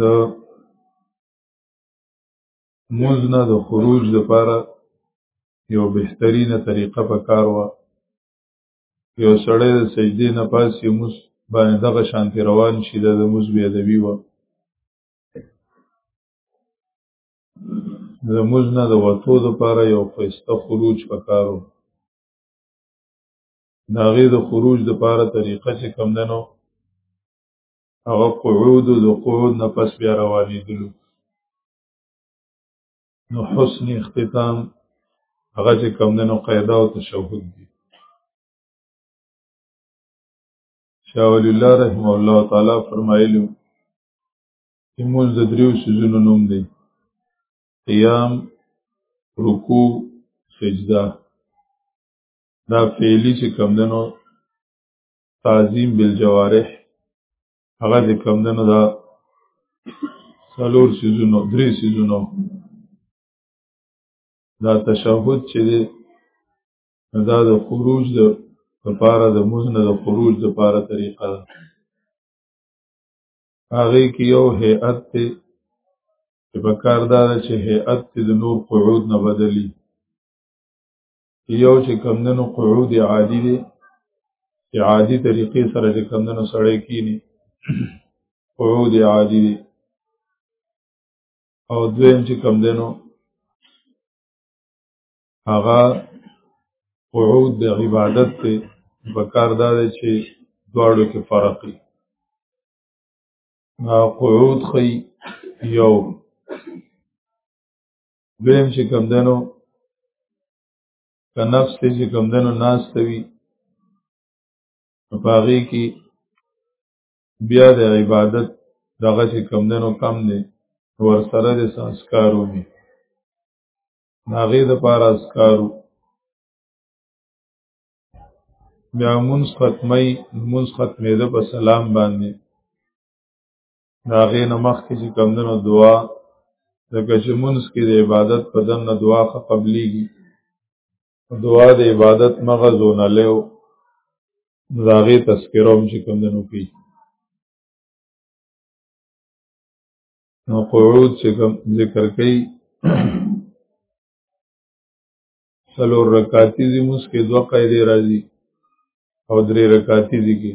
د موز نه د خروج لپاره یو بهترینه طریقه په کار وه یو سړی د سجدې نه پاس یې موز باندې دغه شانتې روان شي دا د موز بې ادبي وه د موز نه د وتو لپاره یو ښایسته خروج په کار وه داغه د خروج د پاره طریقه چې کم دنو هغه قعود د قعود نه پس بیا روانې دلو نو حسن اختتام هغه چې کم دنو قاعده او تشهود دي شاہ ولی اللہ رحمه الله تعالی فرمایلی چې موږ د دریو سيزونو نوم دی قیام رکوع سجده دا فعلی چې کمدنو تعظیم بالجوارح هغه چې کمدنو دا سلور سیزونو درې سیزونو دا تشهد چې دی دا د خروج د لپاره د مزنه د خروج د لپاره طریقه ده هغه کې یو هيئت ته چې په کار دا چې هيئت د نور قعود نه بدلی یو چې کمدنو قعود عادي دی چې عادي طریقې سره چې کمدنو سړی کینی قعود عادي دی او دویم چې کمدنو هغه قعود د عبادت ته بکار دا دی چې دواړو کې فرق دی قعود خی یو دویم چې کم دنو که نفس ته چې کم دنو ناس توي په هغې کې بیا د عبادت دغه چې کم دنو کم دی ور سره د ساسکارو می هغې د پاره اسکارو بیا مونږ ختمي مونږ ختمې ده په سلام باندې دا غي نه مخ کې چې کمندونو دعا د کچمونس کې د عبادت په دنه دعا خه قبليږي دعا د عبادت مغزونه لیو دا غي تذکروم چې کمندونو کې نو قعود چې کوم ذکر کوي سلور رکاتی زی موس کې دوه قاعده راځي او درې رکاتی زی کې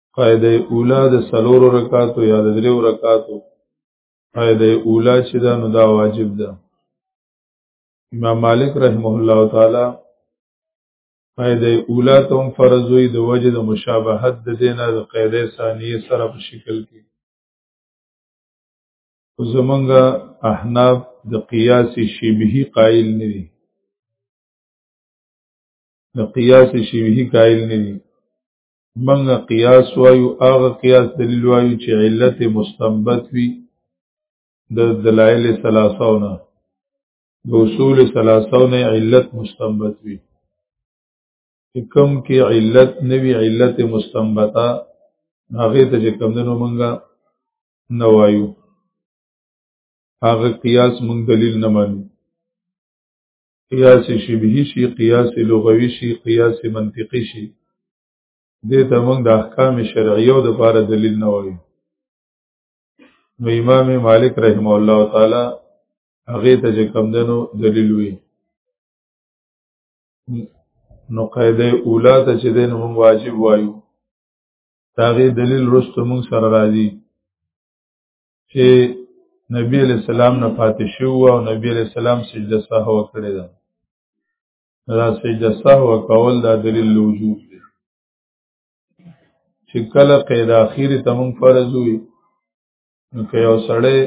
قاعده اوله د سلور رکعاتو یا د دریو رکعاتو قاعده اوله چې دا نو دا واجب ده امام مالک رحمه الله تعالی قاعده اوله ته هم فرض وي د وجه د مشابهت د دینه د قاعده ثانیه سره په شکل کې زمونږه احناف د قیاس شبهی قائل نه دي د قیاس شبهی قائل نه دي منګه قیاس وایو هغه قیاس دلیل وایو چې علت مستنبت وي د دلایل ثلاثونه د اصول ثلاثونه علت مستنبت وي کوم کې علت نوی علت مستنبته هغه ته چې کوم دنو منګه نه وایو هغه قیاس مونږ دلیل نه منو قیاس شبهی شي قیاس لغوي شي قیاس منطقي شي دې ته موږ د احکام شرعیه او د لپاره دلیل نه وایو نو امام مالک رحمه الله تعالی هغه ته چې کم دنو دلیل وی نو قاعده اوله ته چې دین موږ واجب وایو داغه دلیل رسته موږ سره راځي چې نبی علیہ السلام نه پاتې شو او نبی علیہ السلام سجده سهو کړی ده دا سجده سهو کول دا دلیل وجود دی چې کله قید اخیر ته مونږ فرض وي نو که یو سړی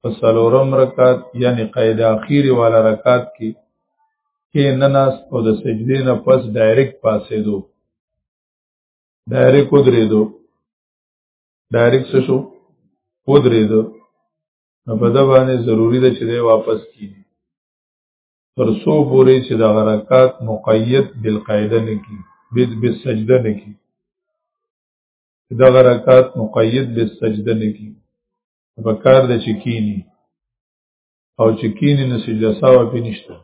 په څلورم رکعت یعنی قید اخیر والا رکعت کې کې نناس او د سجدې نه پس ډایرکټ پاسې دو ډایرکټ ودرېدو ډایرک څه شو ودرېدو نو په دا باندې ضروری ده چې دی واپس کی تر څو پورې چې د حرکات مقید بالقاعده نه کی بيد بالسجده نه کی دا حرکات مقید بالسجده نه کی په کار د چکینی او چکینی نه سجده سوا پې نشته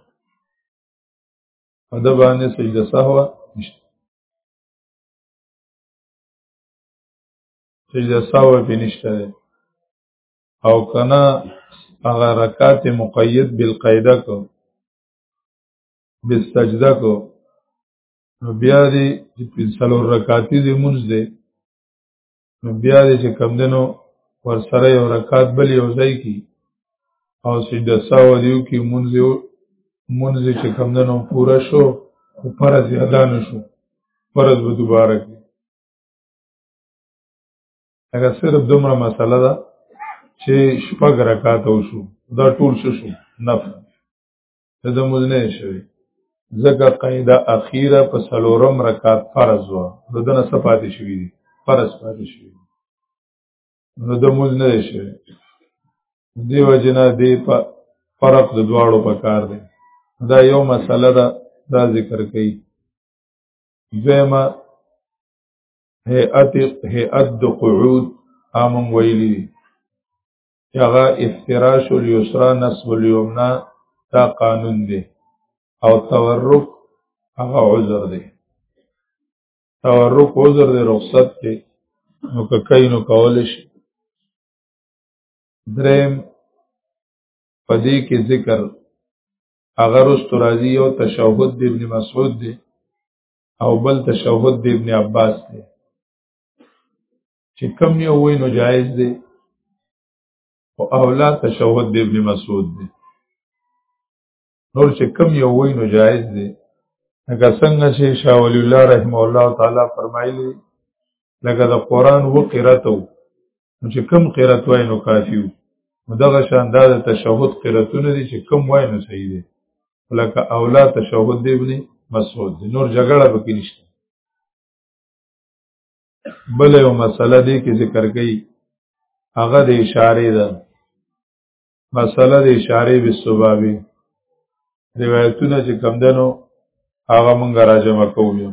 په دا باندې سجده سوا نشته سجده ساو په نشته ده او کنا هغه رکعت مقید بالقاعده کو بالسجده کو نو بیا دې چې پنځلو رکعاتي دې مونږ دې نو بیا دې چې کم دنو ور سره یو رکعات بل یو ځای کی او سجده ساو دیو کی مونږ یو مونږ چې کم دنو پورا شو او پر زیاده نشو فرض به دوباره کی هغه صرف دومره مسله ده چې شپږ رکعات وشو دا ټول شو شو نفل دا موږ نه شوی ځکه قاعده اخیره په سلورم رکعات فرض و نو دنه صفاتې شوې دي فرض پاتې شوې نو د موږ نه شوی دیو جنا دی په فرق د دواړو په کار دی دا یو مسله ده دا ذکر کړي دویمه هيئت هيئت د قعود امم ویلی دی یغه افتراش الیسرا نصب الیمنا دا قانون دی او تورک هغه عذر دی تورک عذر دی رخصت دی نو که کای نو کول شي دریم پدې کې ذکر اگر است راضی او تشهود دی ابن مسعود دی او بل تشهود د ابن عباس دی چې کم یو وای نو جایز دی او اولا تشهود د ابن مسعود دی نور چې کم یو وای نو جایز دی لکه څنګه چې شاه ولی الله رحم الله تعالی فرمایلی لکه د قران و قراتو چې کم قرات وای نو کافی وو دغه شان دا د تشهود قراتونه دي چې کم وای نو صحیح دي لکه اولا تشهود دی ابن مسعود دی نور جګړه به کې نشته بل یو مسله دی کې ذکر کړي هغه د اشاره ده مسله د اشاره به سبابي روایتونه چې کم دنو هغه مونږ راجمه کوو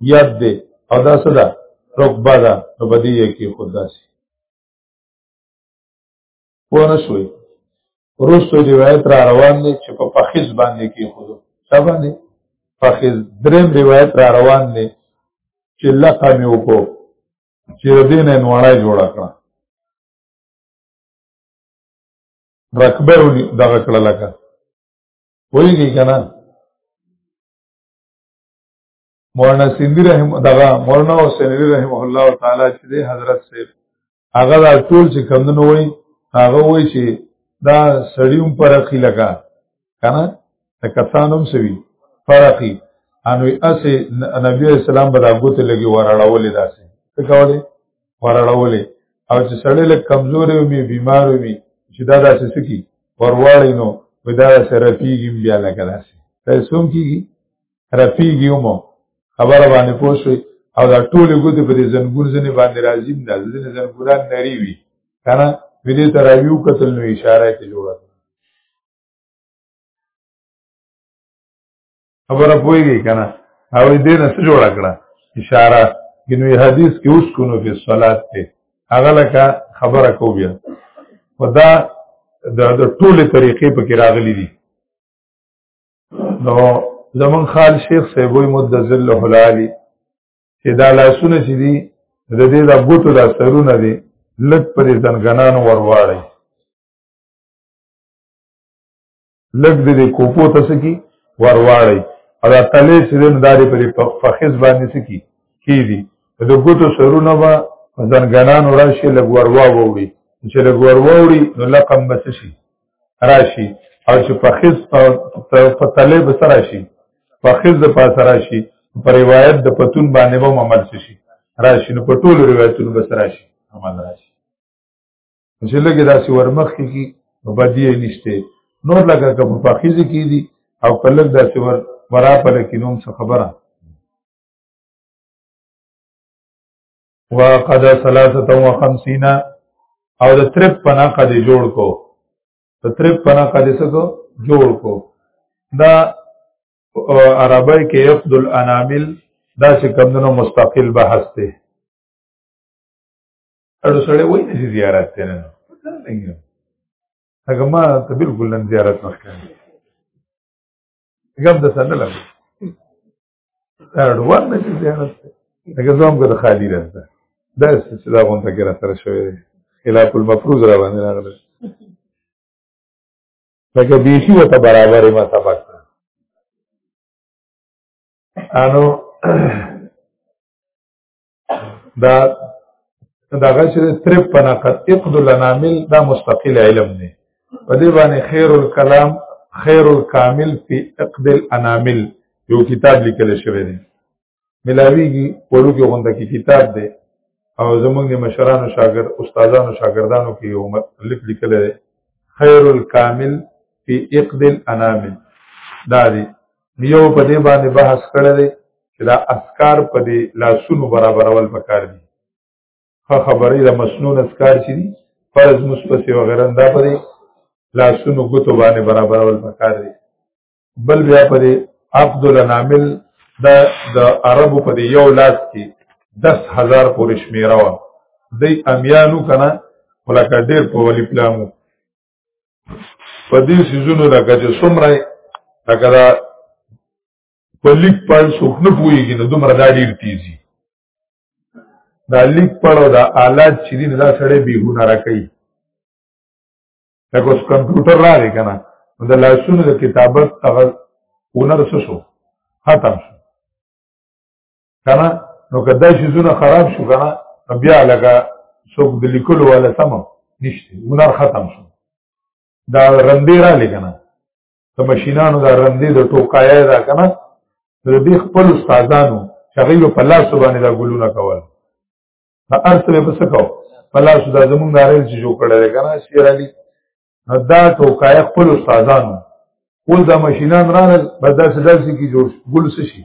یاد دی او دا صدا رکبه ده نو بدی یې کې خود داسې پونه شوي روستو دی روایت را روان دی چې په پخیز باندې کې خود څه باندې پخیز دریم روایت را روان دی چې لقه مې وکړو چې دین یې نوړای جوړ کړه رکبه ونی دغه کړه لکه وایي کنه مولانا سیندی رحم دغه مولانا حسین علی رحمه الله تعالی چې د حضرت صاحب هغه دا ټول چې کمندنو وای هغه وای چې دا سړیوم پرخی لگا کنه د کسانوم سوي فرقی انو اسه نبی اسلام به دا ګوته لګي ورړولې داسې څه کولې ورړولې او چې سړی لک کمزورې وي بیمار وي چې دا داسې سکی ورواړې نو ودا سره پیږي بیا لګا داسې تاسو هم کیږي رپیږي هم خبره باندې پوه شوي او دا ټولې ګوتې په دې زنګون ځنې باندې راځي دا ځنې زنګونان نری وي که نه مې دې ته راویو کتل نو اشاره یې جوړه خبره پوهېږي که نه او دې نه څه جوړه کړه اشاره ګنو حدیث کې اوس کو نو په صلات ته هغه لکه خبره کو بیا خدا د ټوله طریقې په کې راغلي دي نو زمون خال شیخ سیبوی مد ذله العالی چې دا لاسونه چې دي د دې د بوتو د سرونه دي لټ پر ځنګنان ورواړي لګ دې کوپو تاسو کی ورواړي او دا تلې چې دین داري پر فخذ باندې سکی کی دي د بوتو سرونه با ځنګنان ورشي لګ وروا ووري چې لګ وروا ووري نو لقم بس شي راشي او چې په خز په تله به سره شي په خز د پاسه راشي په روایت د پتون باندې به عمل شي راشي نو په ټولو روایتونو به سره شي عمل راشي چې لګي داسې ورمخ کی بدی نشته نور لګه که په خز کې دي او کله داسې ور ورا په لکینوم څه خبره وقد ثلاثه و خمسین او د ترپ پنا قد جوړ کو د ترپ پنا قد سکو جوړ کو دا عربی کې یفد الانامل دا چې کمدنو مستقل بحث دی اړو سره وای نه زیارت ته نه هغه ما ته بالکل نه زیارت نه کوي هغه د سره لګو دا ډوان نه چې زیارت دی لکه زه هم که د خالي راز ده دا سلسله غونډه کې را سره شوې دی خلاف المفروض را باندې راغلی لکه بیخي ورته برابر یې ما سبق کړه انو دا دا غچ 53 نقد اقد الانامل دا مستقل علم نه په دې باندې خیر الکلام خیر الکامل فی اقد الانامل یو کتاب لیکل شوی دی ملاویږي وړو کې غونډه کې کتاب دی او زمونږ د مشرانو شاګرد استادانو شاګردانو کې یو مطلب لیکل دی خیر الکامل فی اقد الانامل دا دی یو په دې باندې بحث کړی دی چې دا اسکار په دې لاسونو برابرول پکار دي ښه خبرې د مسنون اسکار چې دي فرض مصپسې وغیره دا په دې لاسونو ګوتو باندې برابرول پکار دي بل بیا په دې عبد النامل د د عربو په دې یو لاس کې 10000 پورې شمیره و دی امیانو کنه ولکه ډیر په ولی پلامو په دې سيزونو لکه چې څومره لکه دا په لیک پړ څوک نه پوهېږي نو دومره دا ډېر تیزي دا لیک پړ او دا آلات چې دي دا سړی بې هنره کوي لکه اوس کمپیوټر راغی که نه نو د لاسونو د کتابت هغه هنر څه شو ختم شو کنه نو کدا شي زونه خراب شو کنه بیا لګه څوک د لیکلو ولا سم نشته ګنار ختم شو دا رندې را لګنه د ماشینانو دا رندې د ټوکایا دا کنه د دې خپل استادانو چې غیلو په لاس باندې دا ګلونه کول په ارث به پس کو په لاس دا زمونږ دارل چې جوړ کړل کنه شیر علي نو دا ټوکای خپل استادانو اوس دا ماشینان رانل په داسې داسې کې جوړ ګل څه شي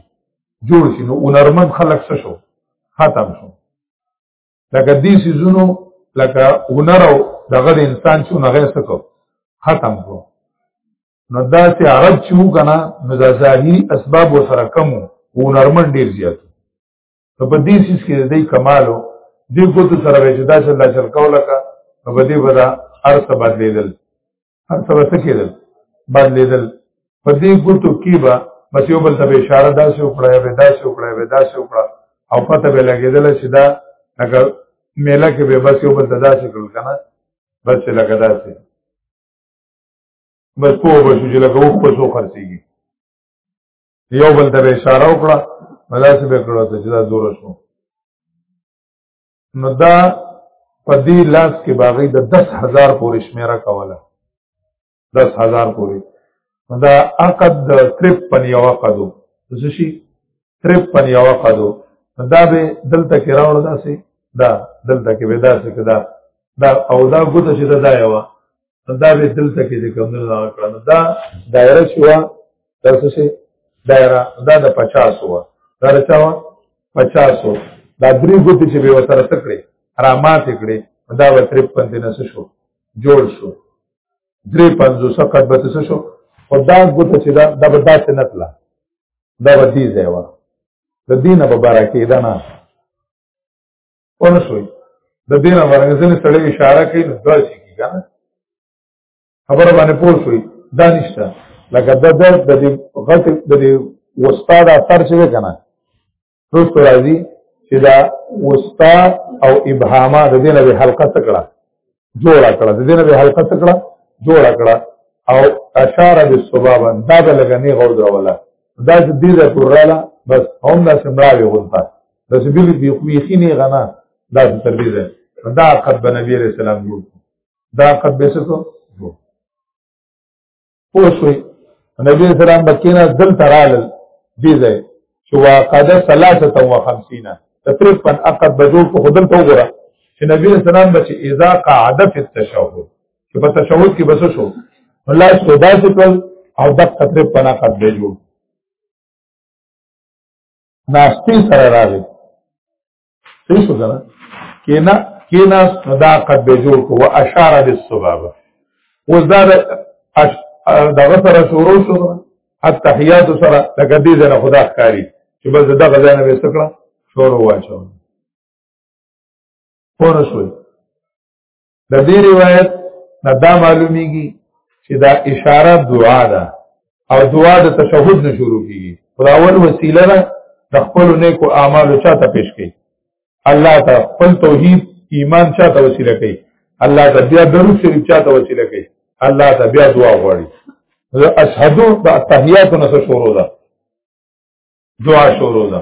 جوړ شي نو هنرمند خلک څه شو ختم شو لکه دې سيزونو لکه هنر او دغه انسان چې هغه څه کو ختم کو نو دا چې عرب چې وو کنه نو دا ظاهري اسباب وسره کم هنرمند ډیر زیات نو په دې سیس کې دې کمالو دې کو ته سره چې دا چې الله چل کوله کا نو په دې بدا ارث بدلیدل ارث وسه کېدل بدلیدل په دې ګوتو کې به بس یو بل ته اشاره داسې وکړه یا داسې وکړه یا داسې وکړه او پته به لګېدل چې دا لکه میله کې به بس یو بل ته داسې کړل کنه بس لکه داسې بس په وبشو چې لکه وخت په سو خرڅيږي یو بل ته اشاره وکړه ملاسه به کړو ته چې دا زور شو نو دا په دې لاس کې باغی د 10000 پورې شمیره کوله 10000 پورې دا عقد د 53 یو عقدو څه شي 53 یو عقدو دا به دلته کې راوړل داسې دا دلته کې به داسې کدا دا او دا ګوت چې دا یو دا به دلته کې د کمنو نه کړم دا دایره شو دا څه شي دایره دا د 50 و دا رچاو 50 و دا درې ګوتې چې به وسره تکړه رامات کړې دا و 53 دینه شو جوړ شو درې 500 کټ به څه شو او دا ګوتې چې دا د بداسه نتلا دا ودی ځای و د دینه به برکه ده نه ونه شوي د دې نه باندې ځنې سړی اشاره کوي نو دا شي کیږي خبره باندې پوه شوي دا نشته لکه د درد د دې غټ د دې وستا د اثر چې کنه روز راځي چې دا وستا او ابهاما د دې نه حلقه تکړه جوړه کړه د دې نه به حلقه کړه جوړه کړه او اشاره بالسبابه دا به لګنی غور دروله دا چې دې ده پراله بس هم دا سمراوي غونته دا چې بلی دی خو یې نه غنا دا تر دې ده دا قد نبی رسول الله دا قد به څه پوه شوې نبی اسلام بکینا دل ترال دی ځای چې واقعده ثلاثه و خمسین تقریبا اقد بجو په خودل ته وګوره چې نبی اسلام بچ اذا قعد فی التشهد چې په تشهد کې بس شو الله سودا چې کول او د تقریبا اقد بجو ناشتی سره راغی صحیح شو کنه کینا کینا صداقت به جوړ کو او اشاره بالصبابه اوس دا دغه سره شروع شو التحیات سره لکه دې نه خدا ښکاری چې بس دغه ځای نه وسکړه شروع واچو پوره شوی د دې روایت نه دا معلومیږي چې دا اشاره دعا ده او دعا د تشهود نه شروع کیږي خدا اول وسیله ده د خپل نیکو اعمالو چاته پیش کړي الله ته خپل توحید ایمان چاته وسیله کوي الله ته بیا درو شریف چاته وسیله کوي الله ته بیا دعا غواړي اشهدو د تحیات نه شروع ده دعا شروع ده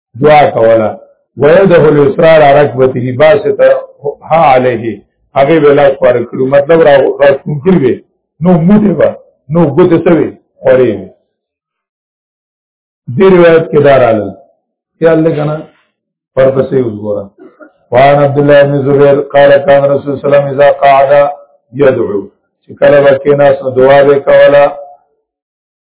دعا کوله ويده اليسرى على ركبته باسط ها عليه هغه ولاس پر کړو مطلب را راستون کړی نو موټه با نو ګوت سوي خوري دې روایت کې داراله خیال لګنه پر پسې وګوره وان عبد الله بن زبير قال كان رسول الله صلى الله عليه وسلم اذا قعد يدعو چې کله وکینا سو دعا وکولا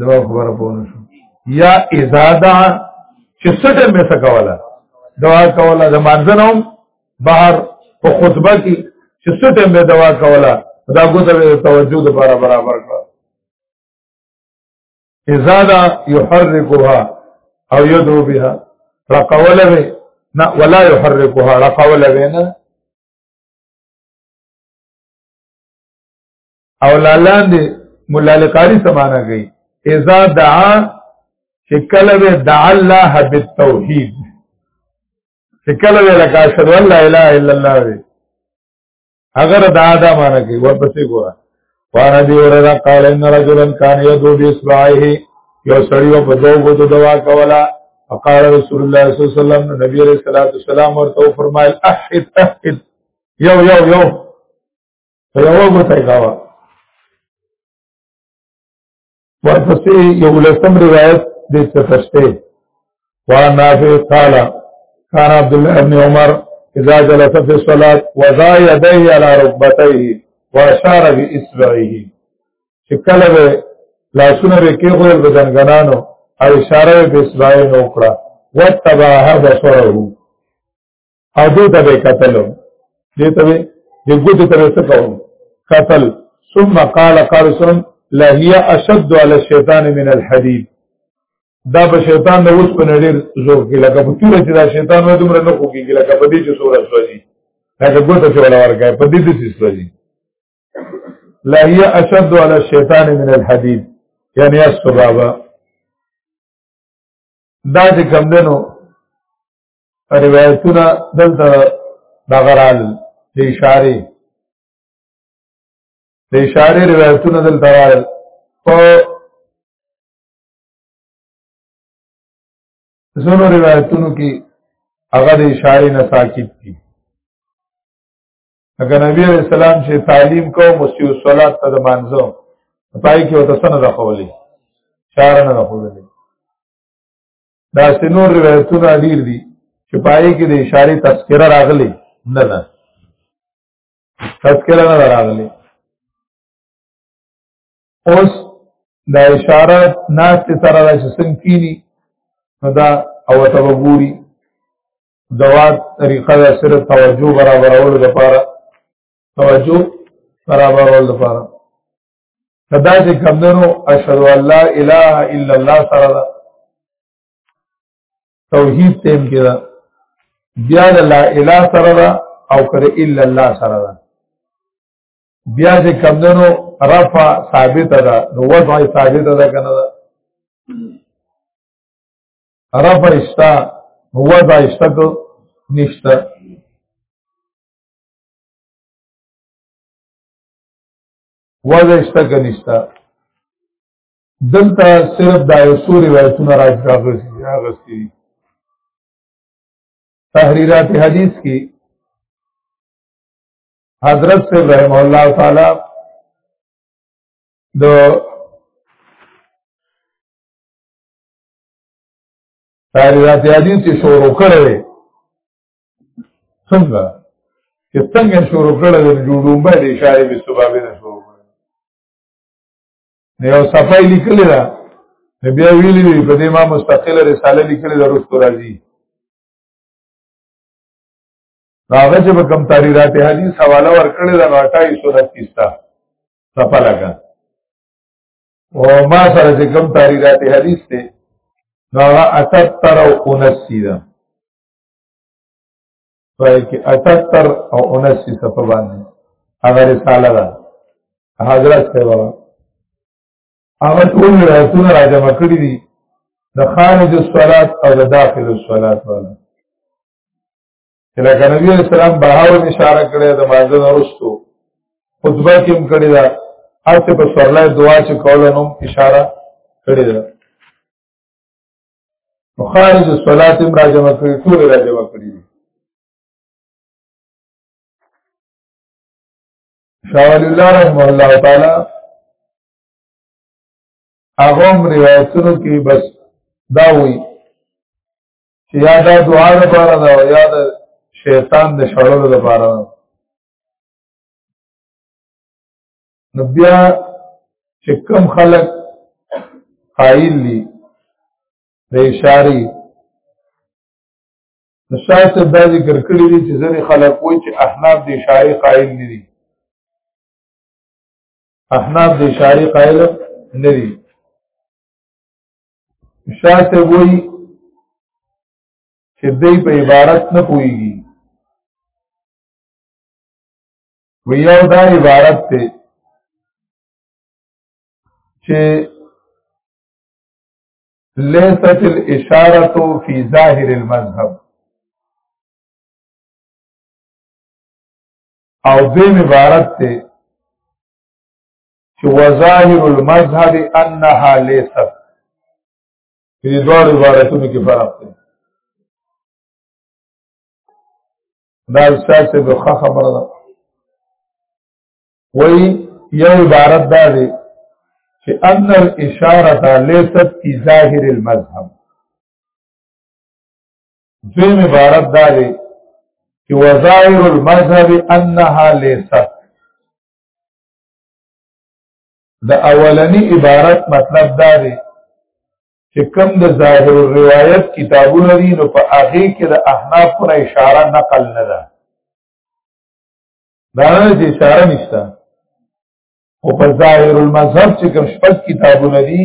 جواب خبره پونه شو یا اذا دع چې سټه مې څه کوله دعا کوله د مانځنوم بهر په خطبه کې چې سټه مې دعا کوله دا ګوته به توجه د برابر برابر کړ اذا دع يحركها او يدعو بها رقوله به نه ولا يحركها رقوله به نه او لالان دی مولا لقاری سمانا گئی اذا دعا چې کله به دعا الله بالتوحید چې کله به لکه اشهد ان لا اله الا الله وي اگر دا دا معنا کوي ورپسې ګوره وانا دی وردا قال ان رجلا كان يدعو باصبعه یو سړی په دوه غوته دوا کولا فقال رسول الله صلی الله علیه وسلم نبی علیہ الصلوۃ والسلام ورته فرمایل احد احد یو یو یو په یو غوته یې کاوه ورپسې یو لسم روایت دې څه تشته وا نافع قال كان عبد الله بن عمر اذا جلس في الصلاه وضع يديه على ركبتيه واشار باصبعه شکل به لاسونه به کې غول بدنګنانو او اشاره به اصبعه نو کړه وتبعه بصره او دې ته به قتل دې ته به دې ګوتې ته به څه کوم قتل ثم قال قارسون لا هي اشد على الشيطان من الحديد دا په شیطان د اوس په نړیر زور کې لکه په تور چې دا شیطان و دومره نه خوږي لکه په دې چې سور اسوځي لکه ګوتې چې ولا ورګای په دې دې سوځي لا هي اشد على الشيطان من الحديد یعنی اسبابا دا چې کم دنو روایتونه دلته دغرال د اشاره د اشاره روایتونه دلته راغل په زونو روایتونو کې هغه د اشاره نه ساکت دي اگر نبی علیہ السلام چې تعلیم کو مسیو صلات ته مانځو پای کې وته سن راخولې چار نه راخولې دا سنور روایتونه ډیر دي چې پای کې د اشاره تذکرہ راغلي نه نه تذکرہ نه راغلي اوس دا اشاره ناس ته سره د څنګه کینی نو دا او تبغوري دوات طریقه د سره توجه برابرولو لپاره توجه برابرولو لپاره کدا چې کمندرو اشهد ان لا اله الا الله سره دا توحید تیم کې دا بیا لا اله سره دا او کړه الا الله سره دا بیا چې کمندرو رفع ثابت ده نو وضع ثابت ده کنه ده رفع اشتا وضع اشتا کو نشتا وضع شته که نشته دلته صرف دا یو څو روایتونه راغستي دي تحریرات حدیث کې حضرت سے رحم الله تعالی د تحریرات حدیث شروع کړي څنګه چې څنګه شروع کړل د جوړومبه د اشاره به سبابه نه شروع کړل نو یو صفای لیکل دا بیا ویلی دی په دې ما مستقله رساله لیکل د رستو راځي هغه چې په کم تاریخات حدیث حواله ورکړل دا 28 سنت کیستا صفه لگا او ما سره چې کم تاریخات حدیث ته نو هغه 78 او 79 ده پای کې 78 او 79 صفه باندې هغه رساله ده حضرت ته وره هغه ټول رسول راځم کړی دي د خارج الصلات او د داخل الصلات والا لکه نبی علیہ السلام بهاو اشاره کړې د مانځه ورستو خطبه کې هم کړې ده هڅه په سرلای دعا چې کول نو اشاره کړې ده مخارج الصلاه هم راجم کړی ټول راجم کړی شاول الله رحمه الله تعالی هغه روایتونو کې بس دا وی چې یا دا دعا لپاره دا یا دا شیطان د شړلو لپاره نو بیا چې کم خلق قائل دي د اشاره نو شاید دا ذکر کړی دي چې ځینې خلق وایي چې احناف د اشاره قائل نه دي احناف د اشاره قائل نه دي شاید وایي چې دوی په عبارت نه پويږي وی یو دا عبارت ته چې لیست الاشاره فی ظاهر المذهب او دې عبارت ته چې وظاهر المذهب انها لیست دې دوه عبارتونو کې فرق دی دا استاد سے بخا خبر دا وی یو عبارت دا دی چې ان الاشاره لیست فی ظاهر المذهب دویم عبارت دا دی چې وظاهر المذهب انها لیست د اولنی عبارت مطلب دا دی چې کم د ظاهر الروایت کتابونه دي نو په هغه کې د احناف پر اشاره نقل نه ده دا نه چې اشاره نشته او په ظاهر المذهب چې کوم شپږ کتابونه دي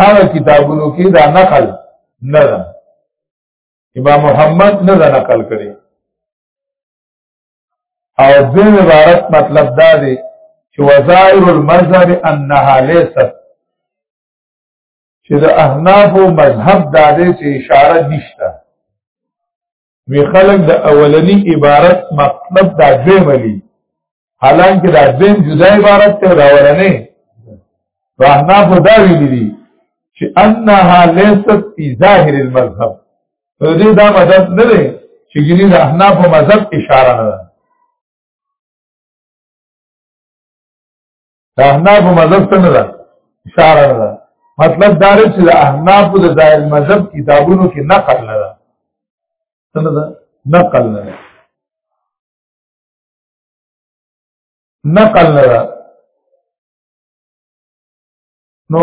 هغه کتابونو کې دا نقل نه ده امام محمد نه ده نقل کړي او دې عبارت مطلب دا دی چې وظاهر المذهب انها ليست چې د احناف او مذهب د دې چې اشاره نشته وی خلک د اولنی عبارت مطلب دا دوی ملي حالانکه دا دوی جدا عبارت ته دا اولنې احناف دا ویلي دي چې انها ليست في ظاهر المذهب دې دا مدد نه لري چې ګینه د احناف او مذهب اشاره نه ده دا احناف مذهب څنګه ده اشاره ده مطلب دا چې د احناف د دایل مذهب کتابونو کې نقل نه ده څنګه ده نقل نه ده نقل نه ده نو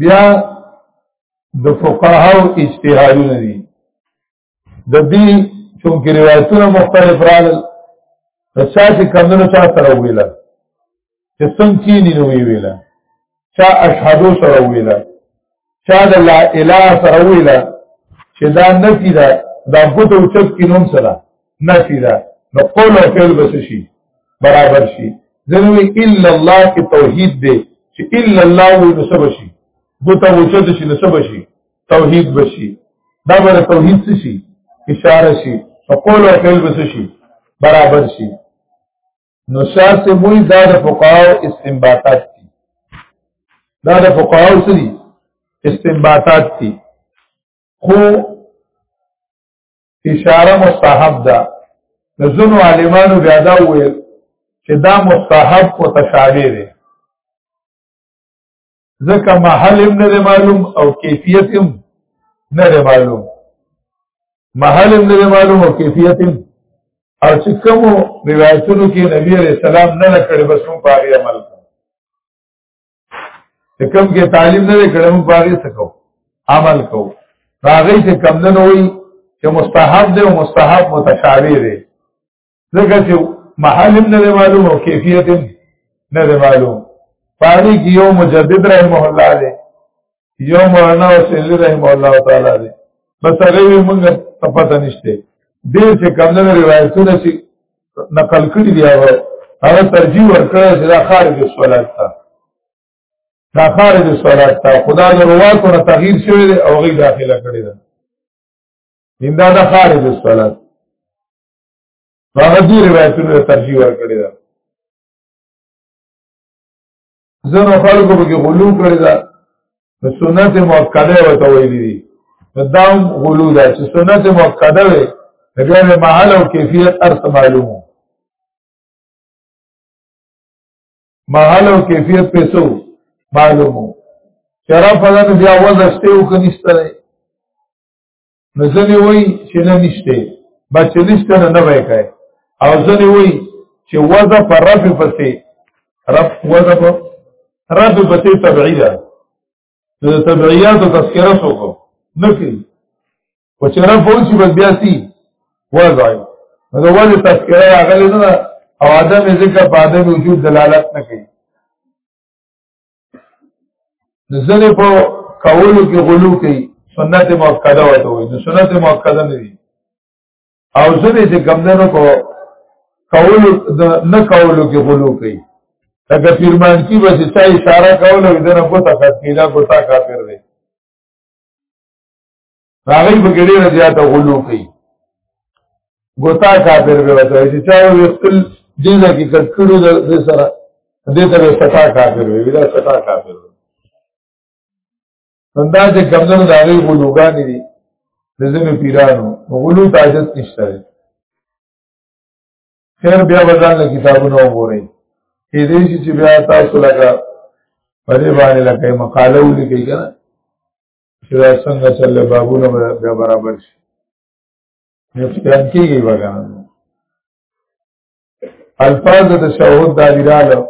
بیا د فقهاو اجتهادونه دي د دې چونکې روایتونه مختلف راغلل د چا چې کمونو چا سره ویل چې څنګه کینی نو ویل چا اشهدو سره ویل چا د لا اله سره ویل چې دا نفي ده دا بوت او چت کې نوم سره نفي ده نو قول او فعل بس شي برابر شي ضروري الا الله کې توحید دی چې الا الله وي نو سبشي بوت او چت شي نو سبشي توحید بشي دا بر توحید څه شي اشاره شي په قول او فعل به شي برابر شي نو شاسه وی دا د فقهاو استنباطات دي دا د فقهاو سری استنباطات دي خو اشاره مستحب ده د زنو عالمانو بیا دا ویل چې دا مستحب او تشابه دی ځکه محل هم نه معلوم او کیفیت هم نه معلوم محل هم نه معلوم او کیفیت هم او چې کوم روایتونو کې نبی عليه السلام نه کړي بس هم پاره عمل چې کوم کې تعلیم نه کړي هم پاره سکو عمل کو راغی چې کم نه وي چې مستحب دی او مستحب متشابه دی ځکه چې محل هم نه معلوم او کیفیت هم نه معلوم پاری کې یو مجدد رحمه الله دی یو مولانا وسیلی رحمه الله تعالی دی بس هغه موږ ته پته نشته ډیر چې کمنه روایتونه چې نقل کړي دی هغه هغه ترجیح ورکړی چې دا خارج الصلات تا دا خارج الصلات تا خدا د رواتو نه تغییر شوی دی او غي داخله کړی ده دا د خارج الصلات هغه دې روایتونو ته ترجیح ورکړی دا زنو خلکو به کې غلو کړی دا په سنت مؤکده وته ویلي دي دا هم غلو ده چې سنت مؤکده وي هغه له محل او کیفیت ارث معلومو محل او کیفیت په څو معلومو شرف هغه بیا وځسته او کنيسته نو ځنې وای چې نه نشته بس چې نشته نه نه وای کوي او ځنې وای چې وضع پر رفع پسې رف وضع پر رفع پسې تبعی ده نو د تبعیاتو تذکره څوک نه کوي او چې رفع وشي بس بیا سي وضع نو د وضع تذکره هغه نه او عدم ذکر په عدم وجود دلالت نه کوي د ځنه په کولو کې غلو کوي سنت مؤکده وته وي نو سنت مؤکده نه دي او ځنه چې ګمندنو کو کولو د نه کولو کې غلو کوي لکه پیرمان کی بس چا اشاره کولو دنه کوته کړه کوته کافر دی هغه په کې ډېر زیات غلو کوي ګوتا کافر به وته چې چا وي خپل دې ځکه کټکړو د سره دې ته ستا کافر وي دا ستا کافر وي دا چې کمزونو د هغه غلوګان دي د زمي پیرانو غلو تاجت نشته خیر بیا بدل کتابونه وګورئ دې دې چې بیا تاسو لګا پرې باندې لکه مقاله ولیکي کنه چې دا څنګه چې له بابونو بیا برابر شي نفتیان کېږي به که نه الفاظ د تشهد دا دي راغله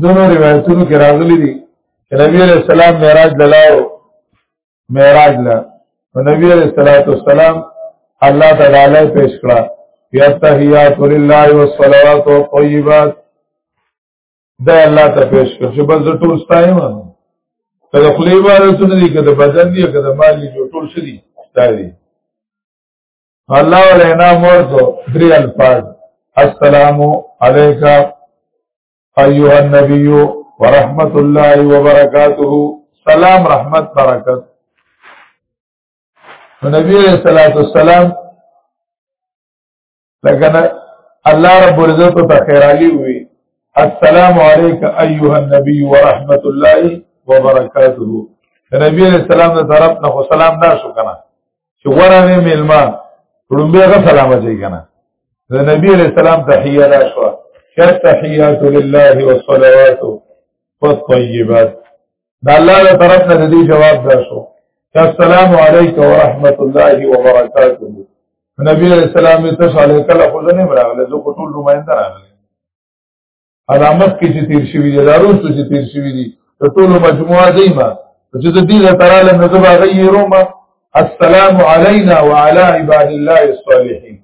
ځینو روایتونو کې راغلي دي چې نبی علیه السلام معراج له لاړو معراج له نو نبی علیہ الصلوۃ والسلام الله تعالی پیش کړه یا تحیات لله والصلوات والطیبات دا الله ته پیش کړ چې بس ټول ستایم کله خلی عبادتونه دي کله بدن دي کله مال دي ټول شدي ستایي الله ولا انعام ورته درې الفاظ السلام عليك ايها النبي ورحمت الله وبركاته سلام رحمت برکت نبی علیہ الصلوۃ والسلام لکه نه الله رب العزت ته خیرالي وي السلام علیک ایها النبی ورحمت الله وبرکاته نبی علیہ السلام د طرف نه خو سلام نه شو کنه چې ورانه میلما رومبه غ سلام اچي کنه د نبی علیہ السلام تحیه را شو تحیات لله والصلوات والطیبات دا الله له طرف نه دې جواب درشو السلام علیکم ورحمت الله وبرکاته نبی علیہ السلام ته صلی کله خو نه راغله زه ټول نمائنده راغله علامت کې چې تیر شوی دی دارو چې تیر شوی دی ته ټول مجموعه دی ما چې دې له تعالی نه زبا غیرو ما السلام علینا وعلى عباد الله الصالحین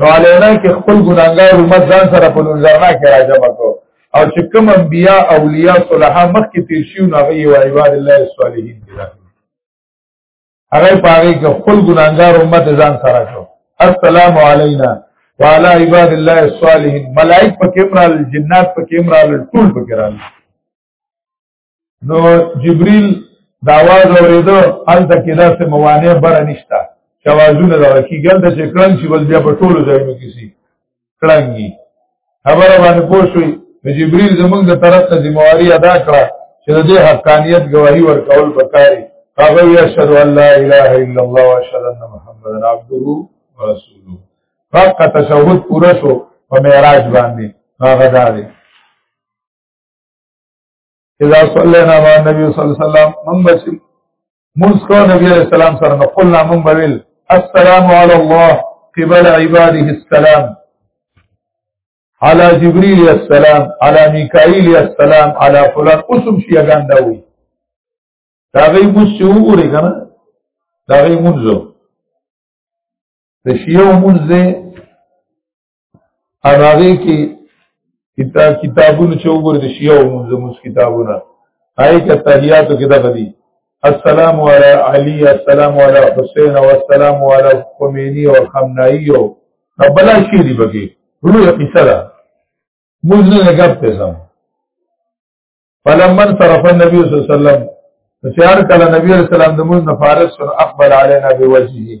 نو علینا کې خپل ګناګار امت ځان سره په نظرنا کې راځم کو او چې کوم انبیا اولیاء صلحا مخ کې تیر شي نو هغه یو عباد الله الصالحین دي هغه پاره کې خپل ګناګار امت ځان سره کو السلام علینا وعلى عباد الله الصالحین ملائک په کیمرال جنات په کیمرال ټول په کیمرال نو جبريل دا आवाज اورېدو ال د کې داسې موانع بر نشتا چې आवाजونه دا کیږي د چې کړنګ شي بل بیا په ټولو ځایونو کې شي کړنګي خبره باندې پوه شوي جبريل زمونږ د طرف ته ذمہواری ادا کړه چې د دې حقانيت گواہی ورکول پکاري هغه یې اشهد ان لا اله الا الله واشهد ان محمدن عبده ورسوله فقط تشهود پوره شو په معراج باندې هغه دا دی اذا صلينا مع النبي صلى الله عليه وسلم من بشي منسكو نبي عليه السلام سره قلنا من بويل السلام على الله قبل عباده السلام على جبريل السلام على ميكائيل السلام على فلان اسم شيغان داوي دا غي مسو وګوري کنه دا غي منځو د شیو منځ هغه کې کتاب کتابونه چې وګور دي شیو منځموس کتابونه آی کې تحیاتو کې دغه دي السلام علی علی السلام علی حسین او السلام علی خمینی او خمنائی او بلا شی دی بګي ټول قصه ده موږ نه غږ ته سم فلمن صرف النبي صلی الله علیه وسلم فشار کله نبی علیہ السلام د موږ نفارس سره اقبل علینا بوجهه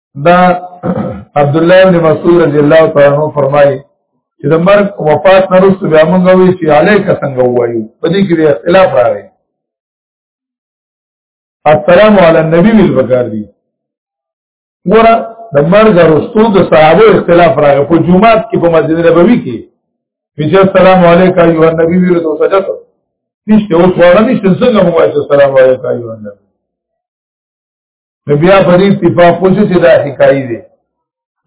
دا عبد الله بن مسعود رضی الله تعالی عنہ فرمایي چې د مرګ وفات نه وروسته بیا موږ وی چې علیک څنګه وایو په دې کې اختلاف راغی السلام علی النبی ویل بکار دی ګوره د مرګ وروسته د صحابه اختلاف راغی په جمعات کې په مسجد نبوي کې چې السلام علیک ایو النبی ویل تو سجد نشته اوس وړه نشته څنګه موږ چې السلام علیک ایو النبی نو بیا په دې اتفاق وشو چې دا حکایي دی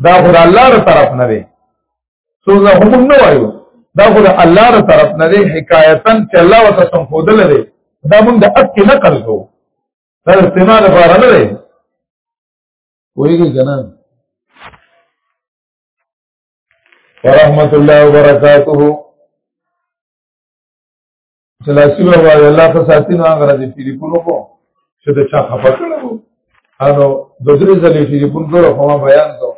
دا خو د الله تر طرف نه دی څو زه هم نه وایو دا خو د الله تر طرف نه دی حکایتا چې الله وتعالى څنګه خودل دی دا موږ د اک نقل کو دا استعمال لپاره نه دی ویږي کنه ورحمت الله وبرکاته سلاسی بابا الله په ساتینو هغه راځي ټلیفون وکړو چې د چا خپه کړو انو د درې ځلې ټلیفون کړو خو ما بیان کو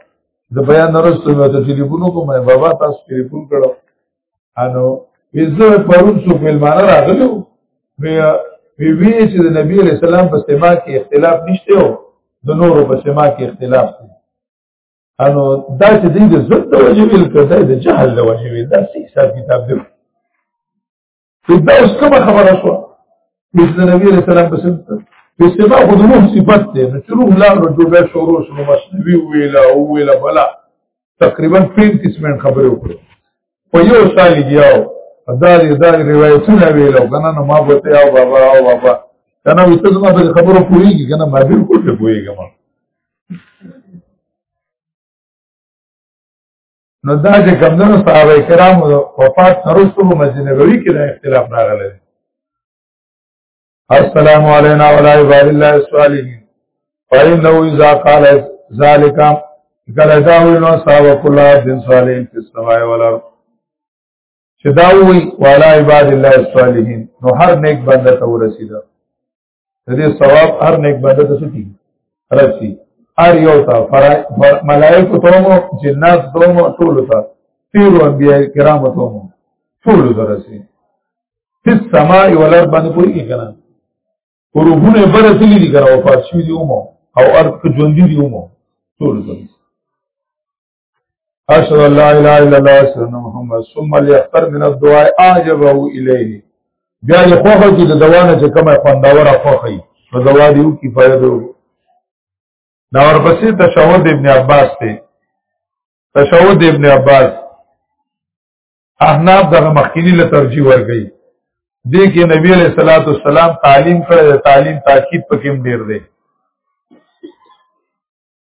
د بیان نرسته مې ته ټلیفون وکړو مې بابا تاسو ټلیفون کړو انو زه پرون څو فلمانه راغلو بیا وی وی چې د نبی علی السلام په سما کې اختلاف نشته او د نورو په سما کې اختلاف دی انو دا چې دې د زړه د وجې ویل کړه د جهل د وجې ویل دا څه حساب کتاب دی دا اوس کومه خبره شو مثل نبی علیہ السلام په سنت په استماع خو د روح صفت دی نو چې روح لا نو جوړه شروع شنو مسنوي ویلا او ویلا بلا تقریبا 35 منټ خبرې وکړو په یو سال دیاو دا دې دا روایتونه ویلا کنه نو ما بوته او بابا او بابا کنه وته زما په خبرو پوریږي کنه ما بالکل نه پوریږم نو دا چې کمدنو صحابه کرامو وفات نرستو مسجد نبوي کې دا اختلاف راغلی السلام علینا وعلى عباد الله الصالحین فإنه إذا قال ذلك قال داوی نو صحابه کله دین صالحین په سماي والارض چې داوی وعلى عباد الله الصالحین نو هر نیک بنده ته ورسیده د دې ثواب هر نیک بنده ته سکی رسی هر یو ته ملائک ته مو جنات ته مو ټول ته پیر انبیاء کرام ته مو ټول ته رسی په سما او لر باندې پوری کې کنه قربونه برسلی دي کنه وفات شوی دی مو او ارض ژوند دی مو ټول ته اشهد ان لا اله الا الله اشهد ان محمد ثم ليختر من الدعاء اعجبه اليه بیا یې خوخه چې د دوا نه چې کومه خوندوره خوخه نو دوا دیو کی فائدو دا ورپسې تشهود ابن عباس ته تشهود ابن عباس احناف دغه مخکینی له ترجیح ورګي دې کې نبی علیہ الصلوۃ والسلام تعلیم کړی تعلیم تاکید پکې ډیر دی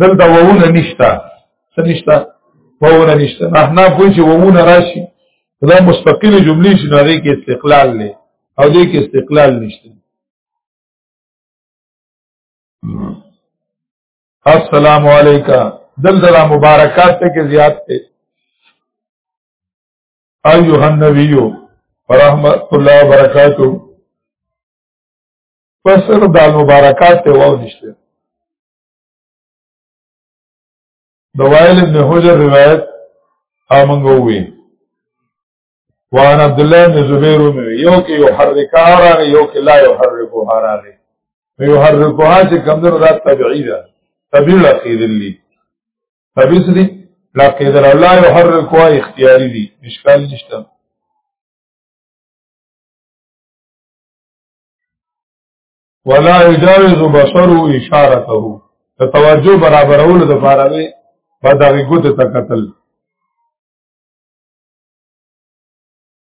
دلته وونه نشته څه نشته وونه نشته نه نه پوه چې وونه راشي دا مستقله جملې شي نه کې استقلال لې او دې کې استقلال نشته السلام علیکم دلته مبارکات ته کې زیات ته ایوه النبی ورحمت الله وبرکاته پس د مبارکات ته وو نشته د وائل ابن حجر روایت امنګو وی وان عبد الله بن زبیر مې یو کې یو حرکا راغی یو کې لا یو حرکوها راغی یو حرکوها چې کمزور ذات طبيعي ده طبيعي لقیدلی طبيعي سدي لقیدل الله یو حرکوها اختیاري دي مشکل نشته ولا يجاوز بصره اشارته ته توجه برابرولو د پاره وي په دغه ګوت ته قتل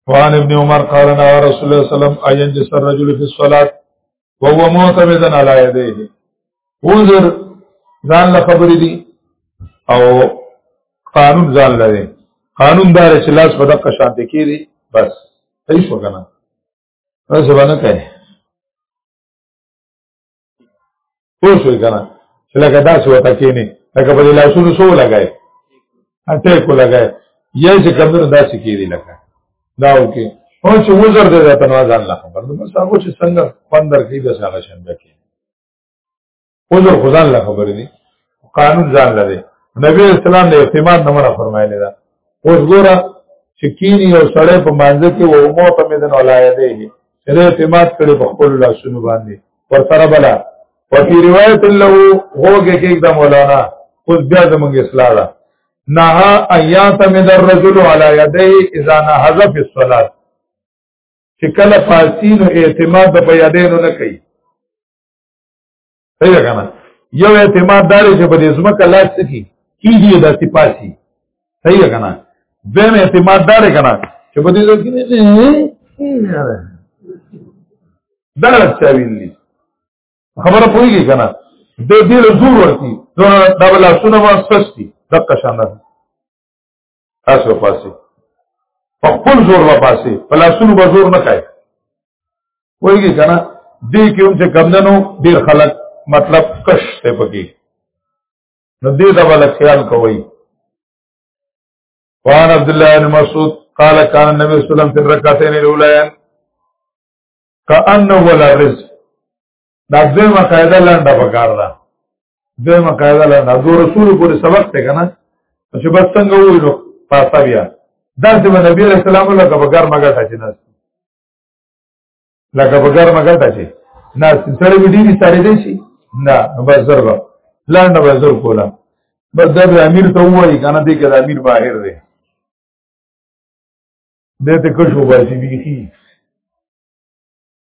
وان ابن عمر قال نا رسول الله صلی الله علیه وسلم اين جسر رجل في الصلاه وهو معتمد على يديه وزر ځان له خبرې دي او قانون ځان لري قانون دار چې لاس په دقه شانته کېږي بس صحیح وکنه نو څه باندې کوي اوس وی کنه چې لکه دا څه وتا کینی لکه په لاسونو سو لګای اټه کو لګای یې چې کمنو دا څه کیدی لکه دا وکي او چې وزر دې ته نواز الله خبر نو بس هغه چې څنګه پندر کې به څنګه شنده کې عذر خو ځان له خبرې دي قانون ځان له دی نبی اسلام له اعتماد نه منه فرمایلی ده اوس ګوره چې کینی یو سړی په مانځ کې و مو ته مې د ولایت دی چې اعتماد کړي په خپل لاسونو باندې پر سره بلا په روایت له هوګه کې د مولانا اوس بیا زمونږ اصلاح ده نه ایات مې در رجل علی یده اذا نه حذف الصلاه چې کله فاسین او اعتماد په یادینو نه کوي صحیح کنه یو اعتماد دار چې په دې ځمکه لاس کی کیږي د سپاسي صحیح کنه دیم اعتماد دار کنه چې په دې ځکه نه دا څه ویلي خبره پوهیږي کنه د دې زور ورتي دا بل سونه ما سستي دغه شان ده تاسو پاسي په خپل زور و پاسي په لاسونو به زور نه کوي وایي کنه دې کې هم چې کمندنو ډیر خلک مطلب کش ته پکې نو دې دا ول خیال کوي وان عبد الله بن مسعود قال كان النبي صلى الله عليه وسلم في الركعتين الاوليين كانه ولا رزق دا دویمه قاعده لنډه پکار ده دویمه قاعده لنډه دو رسول پورې سبق ته کنه چې بس څنګه وایي نو پاتا بیا دا چې نبی علیہ السلام له کبګر مګه ټاچې نه لکه بګر مګه ټاچې نه سره ویډی دي ساري دي شي نه بس ضرب لنډه به زر کولا بس دا امیر ته وایي کنه دې کې امیر باهر دی دې ته کښو باسي بيخي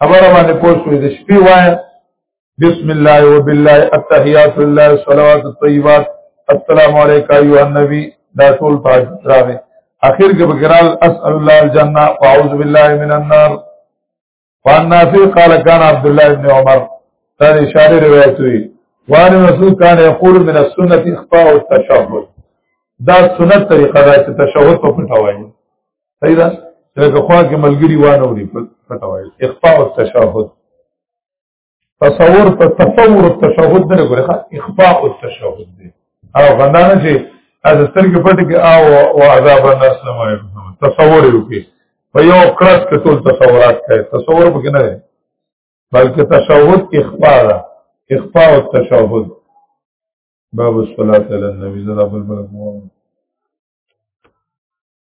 خبره باندې پوښتنه د شپې وایي بسم الله وبالله التحیات لله الصلوات الطیبات السلام علیک ایها النبی دا ټول پاک راغی اخر کې بګرال اسال الله الجنه واعوذ بالله من النار وان نافع قال كان عبد الله بن عمر دا اشاره روایت وی وان رسول کان یقول من السنه اخفاء التشهد دا سنت طریقه ده چې تشهد په پټه وایي صحیح ده لکه خوا کې ملګری وانه وري پټه وای اخفاء التشهد تصور ته تصور التشهد نه ګورې ښا اخفاء التشهد دی او غندانه چې از سترګې پټ کې او او عذاب الناس نه وای تصور یو کې په یو کړس کې ټول تصورات کوي تصور پکې نه دی بلکې تشهد اخفاء ده اخفاء التشهد باب الصلاه على النبي صلى الله عليه وسلم